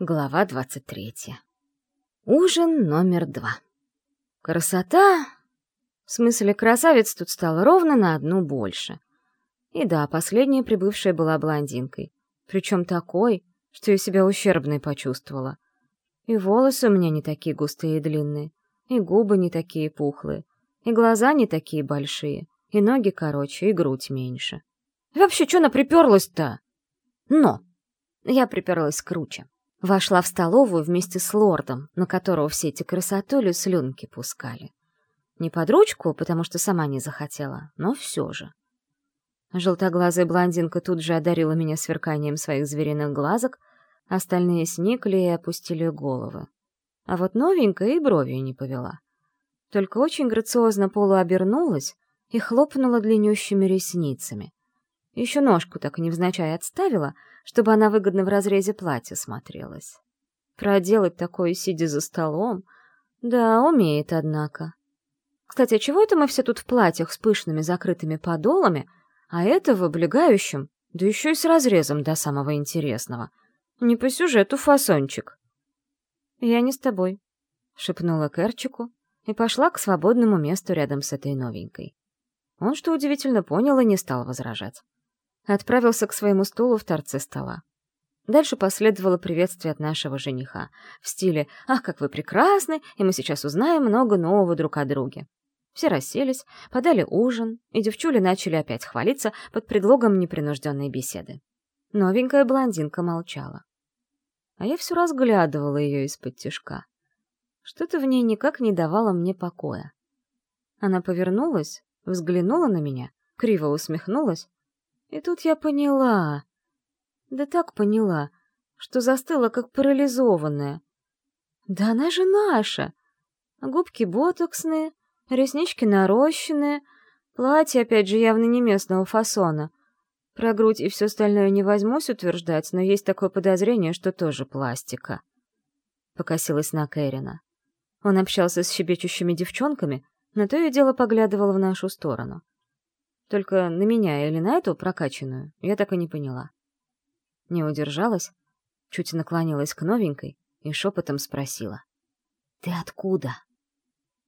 Глава 23. Ужин номер два. Красота... В смысле, красавец тут стало ровно на одну больше. И да, последняя прибывшая была блондинкой. Причем такой, что я себя ущербной почувствовала. И волосы у меня не такие густые и длинные, и губы не такие пухлые, и глаза не такие большие, и ноги короче, и грудь меньше. И вообще, что она приперлась-то? Но! Я приперлась круче. Вошла в столовую вместе с лордом, на которого все эти красотули слюнки пускали. Не под ручку, потому что сама не захотела, но все же. Желтоглазая блондинка тут же одарила меня сверканием своих звериных глазок, остальные сникли и опустили головы. А вот новенькая и бровью не повела. Только очень грациозно полуобернулась и хлопнула длиннющими ресницами. Еще ножку так невзначай отставила — чтобы она выгодно в разрезе платья смотрелась. Проделать такое, сидя за столом? Да, умеет, однако. Кстати, а чего это мы все тут в платьях с пышными закрытыми подолами, а это в облегающем, да еще и с разрезом до самого интересного? Не по сюжету фасончик. «Я не с тобой», — шепнула Керчику и пошла к свободному месту рядом с этой новенькой. Он, что удивительно, понял и не стал возражать отправился к своему стулу в торце стола. Дальше последовало приветствие от нашего жениха в стиле «Ах, как вы прекрасны, и мы сейчас узнаем много нового друг о друге». Все расселись, подали ужин, и девчули начали опять хвалиться под предлогом непринужденной беседы. Новенькая блондинка молчала. А я все разглядывала ее из-под тишка. Что-то в ней никак не давало мне покоя. Она повернулась, взглянула на меня, криво усмехнулась и тут я поняла, да так поняла, что застыла как парализованная. Да она же наша! Губки ботоксные, реснички нарощенные, платье, опять же, явно не местного фасона. Про грудь и все остальное не возьмусь утверждать, но есть такое подозрение, что тоже пластика. Покосилась на Кэрина. Он общался с щебечущими девчонками, но то и дело поглядывал в нашу сторону. Только на меня или на эту прокачанную, я так и не поняла. Не удержалась, чуть наклонилась к новенькой и шепотом спросила. «Ты откуда?»